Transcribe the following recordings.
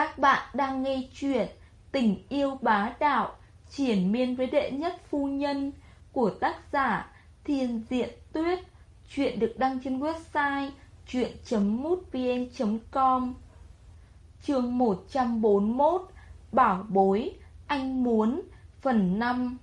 Các bạn đang nghe chuyện Tình yêu bá đạo, Triển miên với đệ nhất phu nhân Của tác giả Thiên Diện Tuyết. Chuyện được đăng trên website chuyện.mútvn.com Chương 141 Bảo bối, Anh muốn, Phần 5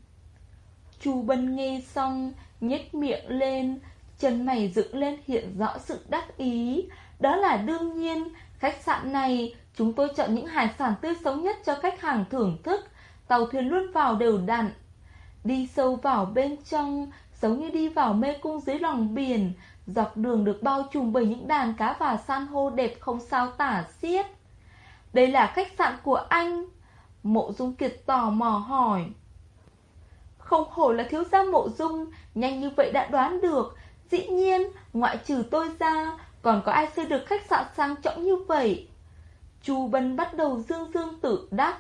Chu Bân nghe xong, nhếch miệng lên, Chân mày dựng lên hiện rõ sự đắc ý. Đó là đương nhiên, Khách sạn này chúng tôi chọn những hải sản tươi sống nhất cho khách hàng thưởng thức. Tàu thuyền luôn vào đều đặn Đi sâu vào bên trong Giống như đi vào mê cung dưới lòng biển. Dọc đường được bao trùm bởi những đàn cá và san hô đẹp không sao tả xiết. Đây là khách sạn của anh Mộ Dung Kiệt tò mò hỏi. Không hổ là thiếu gia Mộ Dung Nhanh như vậy đã đoán được. Dĩ nhiên, ngoại trừ tôi ra Còn có ai xây được khách sạn sang trọng như vậy? Chu Bân bắt đầu dương dương tự đắc.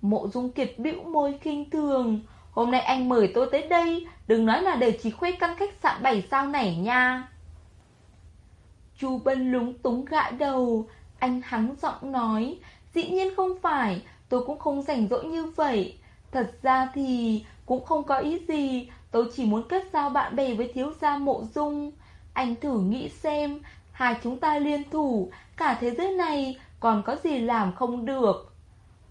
Mộ Dung Kiệt bĩu môi khinh thường. Hôm nay anh mời tôi tới đây, Đừng nói là để chỉ khuê căn khách sạn 7 sao này nha. Chu Bân lúng túng gãi đầu. Anh hắng giọng nói, Dĩ nhiên không phải, Tôi cũng không rảnh rỗi như vậy. Thật ra thì cũng không có ý gì, Tôi chỉ muốn kết giao bạn bè với thiếu gia mộ dung. Anh thử nghĩ xem, Hai chúng ta liên thủ, Cả thế giới này còn có gì làm không được.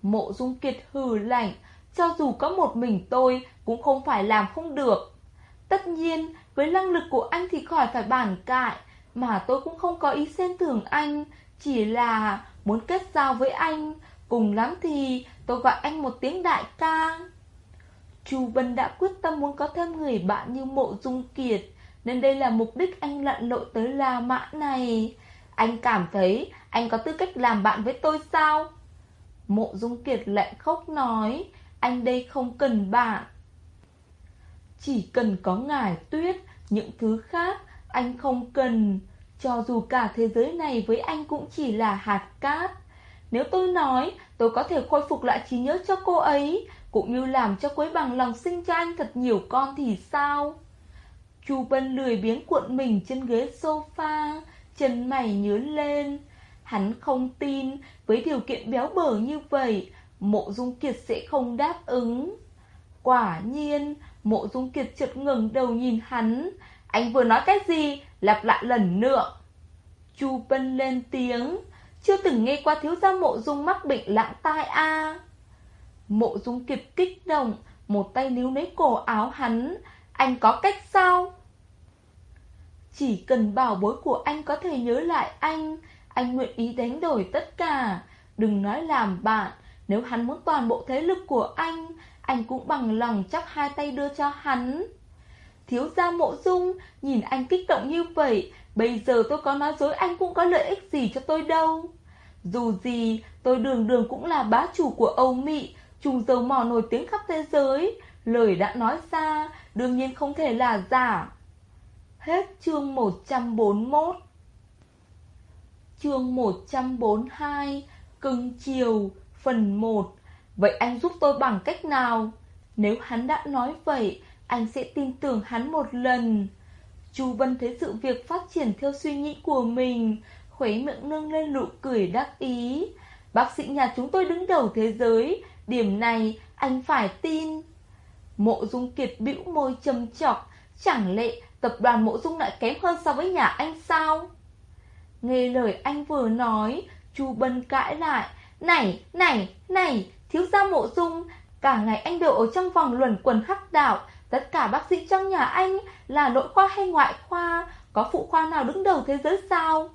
Mộ dung kiệt hừ lạnh, Cho dù có một mình tôi Cũng không phải làm không được. Tất nhiên, với năng lực của anh thì khỏi phải bàn cãi, Mà tôi cũng không có ý xem thường anh, Chỉ là muốn kết giao với anh. Cùng lắm thì tôi gọi anh một tiếng đại ca. Chu Vân đã quyết tâm muốn có thêm người bạn như mộ dung kiệt, Nên đây là mục đích anh lặn lội tới La Mã này. Anh cảm thấy anh có tư cách làm bạn với tôi sao? Mộ dung kiệt lại khóc nói, Anh đây không cần bạn. Chỉ cần có ngải tuyết, Những thứ khác anh không cần. Cho dù cả thế giới này với anh cũng chỉ là hạt cát. Nếu tôi nói, tôi có thể khôi phục lại trí nhớ cho cô ấy, cũng như làm cho Quế bằng lòng sinh cho anh thật nhiều con thì sao? Chu Bân lười biếng cuộn mình trên ghế sofa, Chân mày nhớn lên. Hắn không tin. Với điều kiện béo bở như vậy, Mộ Dung Kiệt sẽ không đáp ứng. Quả nhiên, Mộ Dung Kiệt chợt ngừng đầu nhìn hắn. Anh vừa nói cái gì? Lặp lại lần nữa. Chu Bân lên tiếng. Chưa từng nghe qua thiếu gia mộ dung mắc bệnh lãng tai a. Mộ dung kiệt kích động, Một tay níu lấy cổ áo hắn. Anh có cách sao? Chỉ cần bảo bối của anh có thể nhớ lại anh anh nguyện ý đánh đổi tất cả. Đừng nói làm bạn. Nếu hắn muốn toàn bộ thế lực của anh Anh cũng bằng lòng chắp hai tay đưa cho hắn. Thiếu gia mộ dung, Nhìn anh kích động như vậy, Bây giờ tôi có nói dối anh cũng có lợi ích gì cho tôi đâu. Dù gì, tôi đường đường cũng là bá chủ của Âu Mỹ, Trùng dầu mỏ nổi tiếng khắp thế giới. Lời đã nói ra, Đương nhiên không thể là giả. Hết chương 141 Chương 142 Cưng chiều, Phần 1 Vậy anh giúp tôi bằng cách nào? Nếu hắn đã nói vậy, Anh sẽ tin tưởng hắn một lần. Chu Vân thấy sự việc phát triển theo suy nghĩ của mình Khuấy miệng nâng lên nụ cười đắc ý. Bác sĩ nhà chúng tôi đứng đầu thế giới, Điểm này anh phải tin. Mộ dung kiệt bĩu môi châm chọc Chẳng lẽ tập đoàn mộ dung lại kém hơn so với nhà anh sao? Nghe lời anh vừa nói Chu Bân cãi lại. Này, này, này Thiếu gia mộ dung Cả ngày anh đều ở trong vòng luẩn quần hắc đạo. Tất cả bác sĩ trong nhà anh Là nội khoa hay ngoại khoa? Có phụ khoa nào đứng đầu thế giới sao?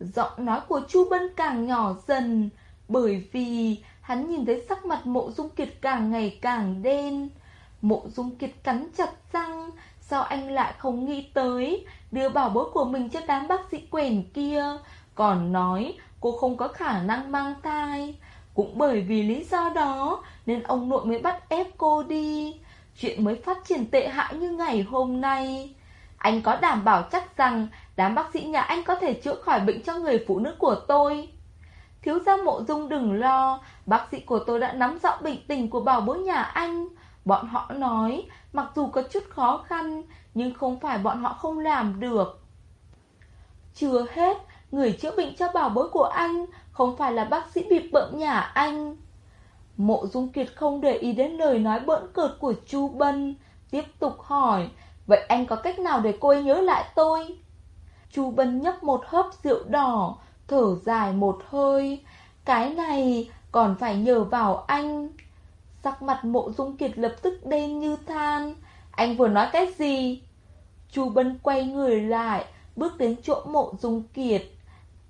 Giọng nói của Chu Bân càng nhỏ dần Bởi vì Hắn nhìn thấy sắc mặt mộ dung kiệt càng ngày càng đen. Mộ dung kiệt cắn chặt răng Sao anh lại không nghĩ tới Đưa bảo bối của mình cho đám bác sĩ quèn kia? Còn nói cô không có khả năng mang thai. Cũng bởi vì lý do đó Nên ông nội mới bắt ép cô đi. Chuyện mới phát triển tệ hại như ngày hôm nay. Anh có đảm bảo chắc rằng Đám bác sĩ nhà anh có thể chữa khỏi bệnh cho người phụ nữ của tôi? Thiếu gia mộ dung đừng lo, bác sĩ của tôi đã nắm rõ bệnh tình của bảo bối nhà anh. Bọn họ nói, mặc dù có chút khó khăn, nhưng không phải bọn họ không làm được. Chưa hết, người chữa bệnh cho bảo bối của anh không phải là bác sĩ bị bợm nhà anh. Mộ Dung Kiệt không để ý đến lời nói bỡn cợt của Chu Bân, tiếp tục hỏi, vậy anh có cách nào để cô ấy nhớ lại tôi? Chu Bân nhấp một hớp rượu đỏ, thở dài một hơi, cái này còn phải nhờ vào anh. Sắc mặt mộ dung kiệt lập tức đen như than, anh vừa nói cái gì? Chu Bân quay người lại, bước đến chỗ mộ dung kiệt.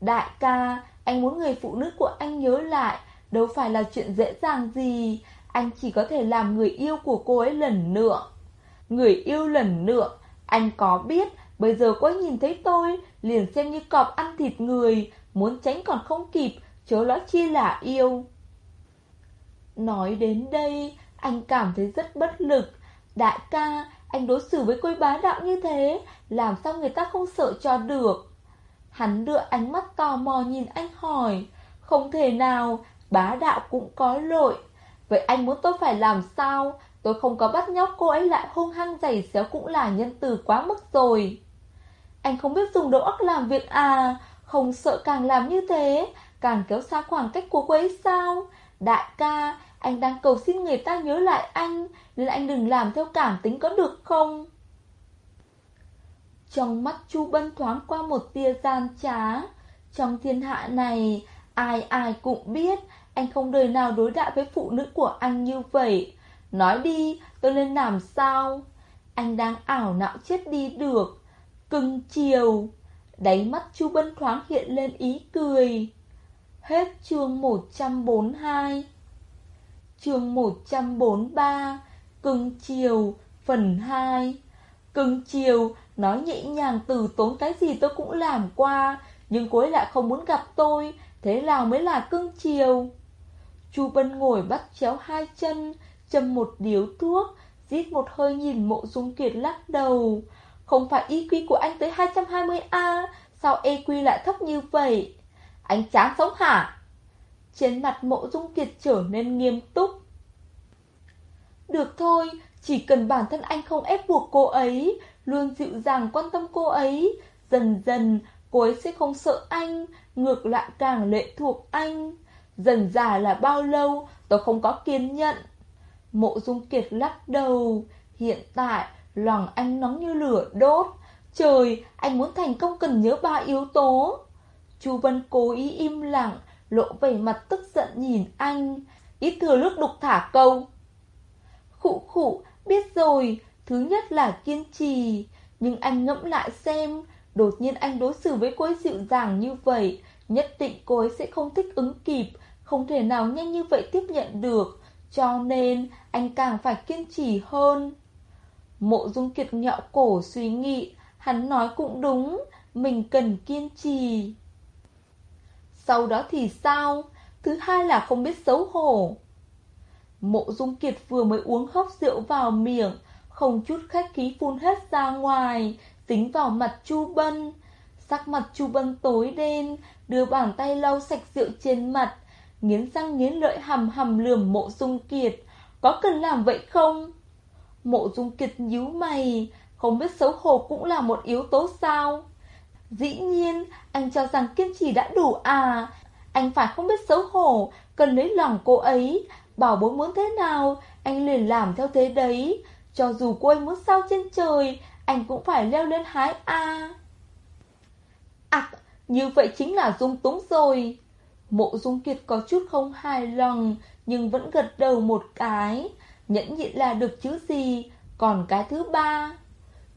Đại ca, anh muốn người phụ nữ của anh nhớ lại, đâu phải là chuyện dễ dàng gì, anh chỉ có thể làm người yêu của cô ấy lần nữa. Người yêu lần nữa, anh có biết, bây giờ cô ấy nhìn thấy tôi, liền xem như cọp ăn thịt người, muốn tránh còn không kịp, chớ nói chi là yêu. Nói đến đây, anh cảm thấy rất bất lực. Đại ca, anh đối xử với cô bá đạo như thế, làm sao người ta không sợ cho được. Hắn đưa ánh mắt tò mò nhìn anh hỏi, không thể nào, bá đạo cũng có lỗi. Vậy anh muốn tôi phải làm sao? Tôi không có bắt nhóc cô ấy lại hung hăng giày xéo cũng là nhân từ quá mức rồi. Anh không biết dùng đầu óc làm việc à, không sợ càng làm như thế, càng kéo xa khoảng cách của cô ấy sao? Đại ca, anh đang cầu xin người ta nhớ lại anh, nên anh đừng làm theo cảm tính có được không? Trong mắt Chu Bân thoáng qua một tia gian trá. Trong thiên hạ này, ai ai cũng biết anh không đời nào đối đại với phụ nữ của anh như vậy. Nói đi, tôi nên làm sao? Anh đang ảo não chết đi được. Cưng chiều. Đáy mắt Chu Bân thoáng hiện lên ý cười. Hết chương 142 Chương 143 Cưng chiều, Phần 2 Cưng chiều Nói nhẹ nhàng từ tốn cái gì tôi cũng làm qua, Nhưng cô ấy lại không muốn gặp tôi, Thế nào mới là cưng chiều? Chu Bân ngồi bắt chéo hai chân, Châm một điếu thuốc Giết một hơi nhìn mộ dung kiệt lắc đầu. Không phải EQ của anh tới 220A Sao EQ lại thấp như vậy? Anh chán sống hả? Trên mặt mộ dung kiệt trở nên nghiêm túc. Được thôi, Chỉ cần bản thân anh không ép buộc cô ấy, Luôn dịu dàng quan tâm cô ấy, Dần dần cô ấy sẽ không sợ anh, Ngược lại càng lệ thuộc anh. Dần già là bao lâu, Tôi không có kiên nhẫn. Mộ dung kiệt lắc đầu. Hiện tại, lòng anh nóng như lửa đốt. Trời, anh muốn thành công cần nhớ ba yếu tố. Chu Vân cố ý im lặng, Lộ vẻ mặt tức giận nhìn anh Ít thừa lúc đục thả câu. Khụ khụ, biết rồi, Thứ nhất là kiên trì, Nhưng anh ngẫm lại xem, Đột nhiên anh đối xử với cô ấy dịu dàng như vậy, Nhất định cô ấy sẽ không thích ứng kịp, Không thể nào nhanh như vậy tiếp nhận được, Cho nên anh càng phải kiên trì hơn. Mộ dung kiệt nhạo cổ suy nghĩ, Hắn nói cũng đúng, Mình cần kiên trì. Sau đó thì sao? Thứ hai là không biết xấu hổ. Mộ dung kiệt vừa mới uống hớp rượu vào miệng, Không chút khách khí phun hết ra ngoài Tính vào mặt Chu Bân. Sắc mặt Chu Bân tối đen, Đưa bàn tay lau sạch rượu trên mặt, Nghiến răng nghiến lợi hầm hầm lườm mộ dung kiệt. Có cần làm vậy không? Mộ dung kiệt nhíu mày, Không biết xấu hổ cũng là một yếu tố sao? Dĩ nhiên, Anh cho rằng kiên trì đã đủ à. Anh phải không biết xấu hổ, Cần lấy lòng cô ấy. Bảo bố muốn thế nào, Anh liền làm theo thế đấy. Cho dù cô ấy muốn sao trên trời, Anh cũng phải leo lên hái a. À như vậy chính là dung túng rồi. Mộ dung kiệt có chút không hài lòng, Nhưng vẫn gật đầu một cái. Nhẫn nhịn là được chứ gì, Còn cái thứ ba.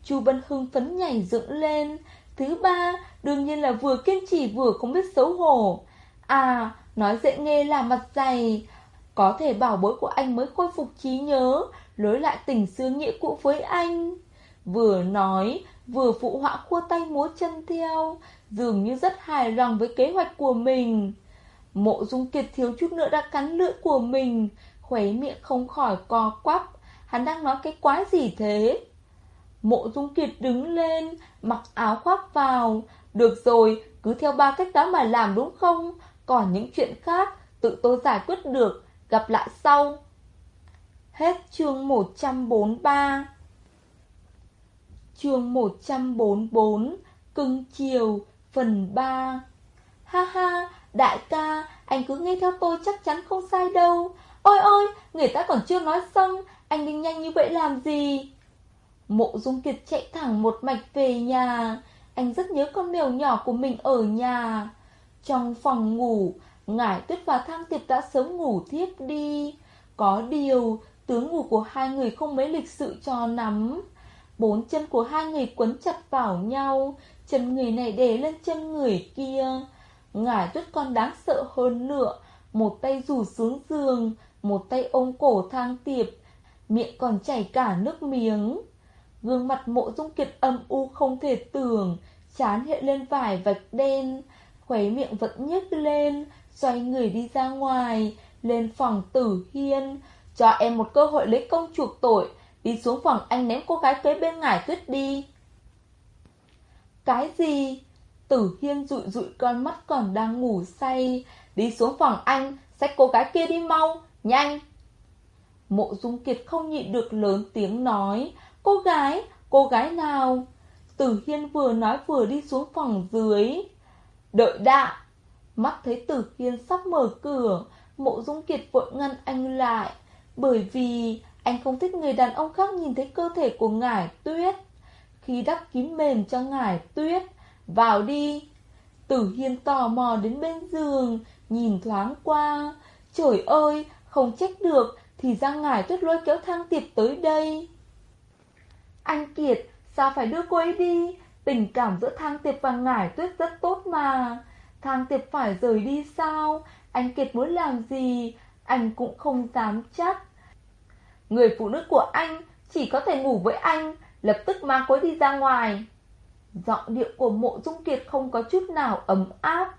Chu Bân hưng phấn nhảy dựng lên Thứ ba, đương nhiên là vừa kiên trì vừa không biết xấu hổ. À nói dễ nghe là mặt dày. Có thể bảo bối của anh mới khôi phục trí nhớ, Lối lại tình xưa nghĩa cũ với anh. Vừa nói, Vừa phụ họa khua tay múa chân theo, Dường như rất hài lòng với kế hoạch của mình. Mộ dung kiệt thiếu chút nữa đã cắn lưỡi của mình Khuấy miệng không khỏi co quắp. Hắn đang nói cái quái gì thế? Mộ dung kiệt đứng lên Mặc áo khoác vào. Được rồi cứ theo ba cách đó mà làm đúng không? Còn những chuyện khác Tự tôi giải quyết được. Gặp lại sau. Hết chương 143 Chương 144 Cưng chiều Phần 3 Ha ha, đại ca, anh cứ nghe theo tôi chắc chắn không sai đâu. Ôi ôi, người ta còn chưa nói xong, anh đi nhanh như vậy làm gì? Mộ Dung Kiệt chạy thẳng một mạch về nhà. Anh rất nhớ con mèo nhỏ của mình ở nhà. Trong phòng ngủ, Ngải Tuyết và Thang Tiệp đã sớm ngủ thiếp đi. Có điều, tướng ngủ của hai người không mấy lịch sự cho nắm. Bốn chân của hai người quấn chặt vào nhau, chân người này đè lên chân người kia. Ngải Tuyết còn đáng sợ hơn nữa, một tay rủ xuống giường, một tay ôm cổ Thang Tiệp, miệng còn chảy cả nước miếng. Gương mặt mộ dung kiệt âm u không thể tưởng, chán hiện lên vải vạch đen, khóe miệng vẫn nhếch lên, xoay người đi ra ngoài, lên phòng tử hiên, cho em một cơ hội lấy công chuộc tội, đi xuống phòng anh ném cô gái kế bên ngải tuyết đi. Cái gì? Tử hiên rụi rụi con mắt còn đang ngủ say, đi xuống phòng anh, xách cô gái kia đi mau, nhanh. Mộ Dung Kiệt không nhịn được lớn tiếng nói, cô gái, cô gái nào? Tử Hiên vừa nói vừa đi xuống phòng dưới. Đợi đã! Mắt thấy Tử Hiên sắp mở cửa, mộ dung kiệt vội ngăn anh lại. Bởi vì anh không thích người đàn ông khác nhìn thấy cơ thể của ngải tuyết. Khi đắp kín mền cho ngải tuyết, vào đi. Tử Hiên tò mò đến bên giường, nhìn thoáng qua. Trời ơi, không trách được, thì ra ngải tuyết lôi kéo thang tiệp tới đây. Anh Kiệt, sao phải đưa cô ấy đi? Tình cảm giữa thang tiệp và ngải tuyết rất tốt mà. Thang tiệp phải rời đi sao? Anh Kiệt muốn làm gì? Anh cũng không dám chắc. Người phụ nữ của anh chỉ có thể ngủ với anh, lập tức mang cô ấy đi ra ngoài. Giọng điệu của mộ dung kiệt không có chút nào ấm áp.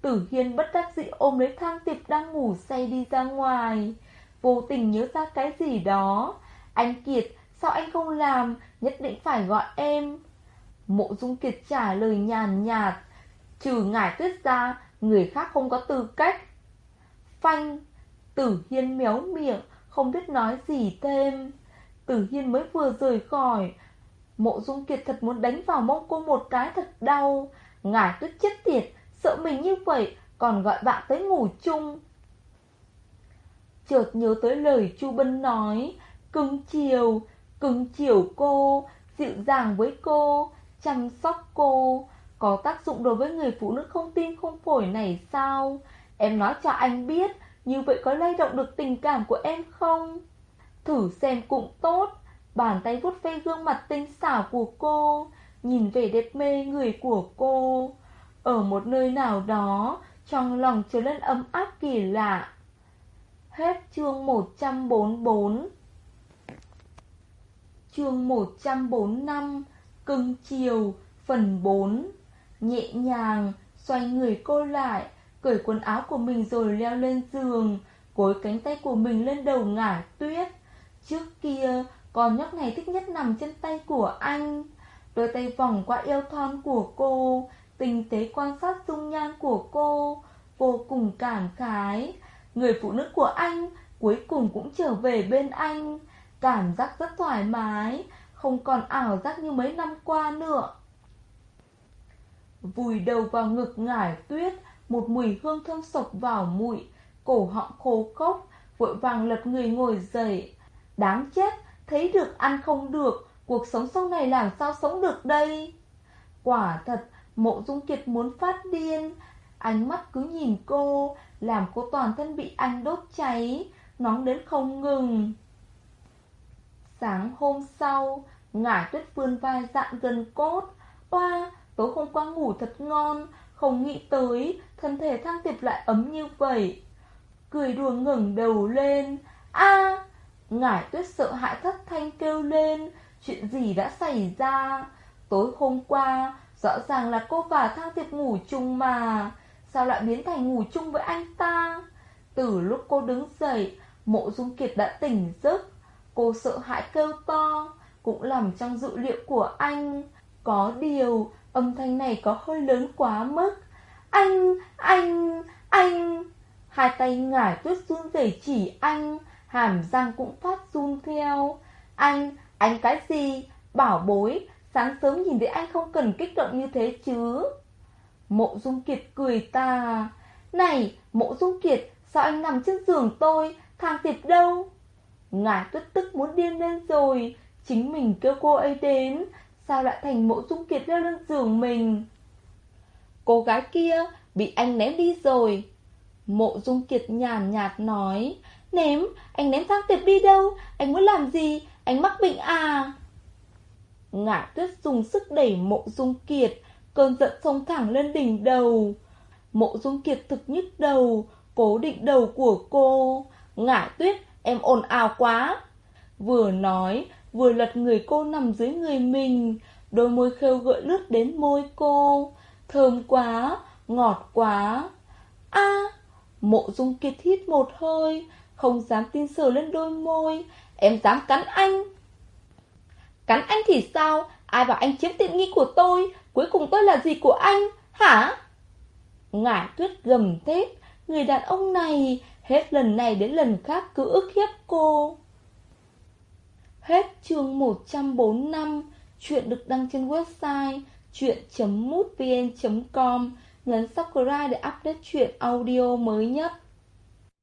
Tử Hiên bất đắc dĩ ôm lấy thang tiệp đang ngủ say đi ra ngoài. Vô tình nhớ ra cái gì đó. Anh Kiệt, sao anh không làm, nhất định phải gọi em. Mộ Dung Kiệt trả lời nhàn nhạt, trừ ngải tuyết ra, người khác không có tư cách. Phanh, Tử Hiên méo miệng, không biết nói gì thêm. Tử Hiên mới vừa rời khỏi. Mộ Dung Kiệt thật muốn đánh vào mông cô một cái thật đau. Ngải tuyết chết tiệt, sợ mình như vậy, còn gọi bạn tới ngủ chung. Chợt nhớ tới lời Chu Bân nói, cưng chiều, cưng chiều cô, dịu dàng với cô, chăm sóc cô, có tác dụng đối với người phụ nữ không tim không phổi này sao? Em nói cho anh biết, như vậy có lay động được tình cảm của em không? Thử xem cũng tốt, bàn tay vuốt ve gương mặt tinh xảo của cô, nhìn vẻ đẹp mê người của cô. Ở một nơi nào đó, trong lòng trở lên ấm áp kỳ lạ. Hết chương 144 Chương 145 Cưng chiều, Phần 4 Nhẹ nhàng, Xoay người cô lại, Cởi quần áo của mình rồi leo lên giường, Cối cánh tay của mình lên đầu ngả tuyết. Trước kia, Con nhóc này thích nhất nằm trên tay của anh. Đôi tay vòng qua eo thon của cô, Tinh tế quan sát dung nhan của cô, Vô cùng cảm khái. Người phụ nữ của anh Cuối cùng cũng trở về bên anh. Cảm giác rất thoải mái, Không còn ảo giác như mấy năm qua nữa. Vùi đầu vào ngực ngải tuyết, Một mùi hương thơm sộc vào mũi, Cổ họng khô khốc, Vội vàng lật người ngồi dậy. Đáng chết, Thấy được ăn không được, Cuộc sống sau này làm sao sống được đây? Quả thật, Mộ Dung Kiệt muốn phát điên. Ánh mắt cứ nhìn cô, Làm cô toàn thân bị anh đốt cháy, Nóng đến không ngừng. Sáng hôm sau, Ngải tuyết vươn vai dạn gần cốt. Oa, Tối hôm qua ngủ thật ngon, Không nghĩ tới Thân thể thang tiệp lại ấm như vậy. Cười đùa ngẩng đầu lên. A, Ngải tuyết sợ hãi thất thanh kêu lên, Chuyện gì đã xảy ra? Tối hôm qua, Rõ ràng là cô và thang tiệp ngủ chung mà. Sao lại biến thành ngủ chung với anh ta? Từ lúc cô đứng dậy, Mộ Dung Kiệt đã tỉnh giấc. Cô sợ hãi kêu to Cũng nằm trong dự liệu của anh. Có điều Âm thanh này có hơi lớn quá mức. Anh, anh, anh! Hai tay ngải tuyết run rẩy chỉ anh Hàm răng cũng phát run theo. Anh, anh cái gì? Bảo bối Sáng sớm nhìn thấy anh không cần kích động như thế chứ? Mộ Dung Kiệt cười ta. Này, Mộ Dung Kiệt, sao anh nằm trên giường tôi, thang tiệp đâu? Ngài tức tức muốn điên lên rồi, chính mình kêu cô ấy đến, sao lại thành Mộ Dung Kiệt leo lên giường mình? Cô gái kia bị anh ném đi rồi. Mộ Dung Kiệt nhàn nhạt nói, ném, anh ném thang tiệp đi đâu, anh muốn làm gì, anh mắc bệnh à? Ngải tuyết dùng sức đẩy mộ dung kiệt, cơn giận sông thẳng lên đỉnh đầu. Mộ dung kiệt thực nhức đầu, cố định đầu của cô. Ngải tuyết, em ồn ào quá. Vừa nói, vừa lật người cô nằm dưới người mình, đôi môi khêu gợi lướt đến môi cô. Thơm quá, ngọt quá. a mộ dung kiệt hít một hơi, không dám tin sờ lên đôi môi. Em dám cắn anh. Cắn anh thì sao? Ai bảo anh chiếm tiện nghi của tôi? Cuối cùng tôi là gì của anh? Hả? Ngải tuyết gầm thét. Người đàn ông này hết lần này đến lần khác cứ ức hiếp cô. Hết chương 145 Chuyện được đăng trên website chuyện.mútvn.com Nhấn subscribe để update chuyện audio mới nhất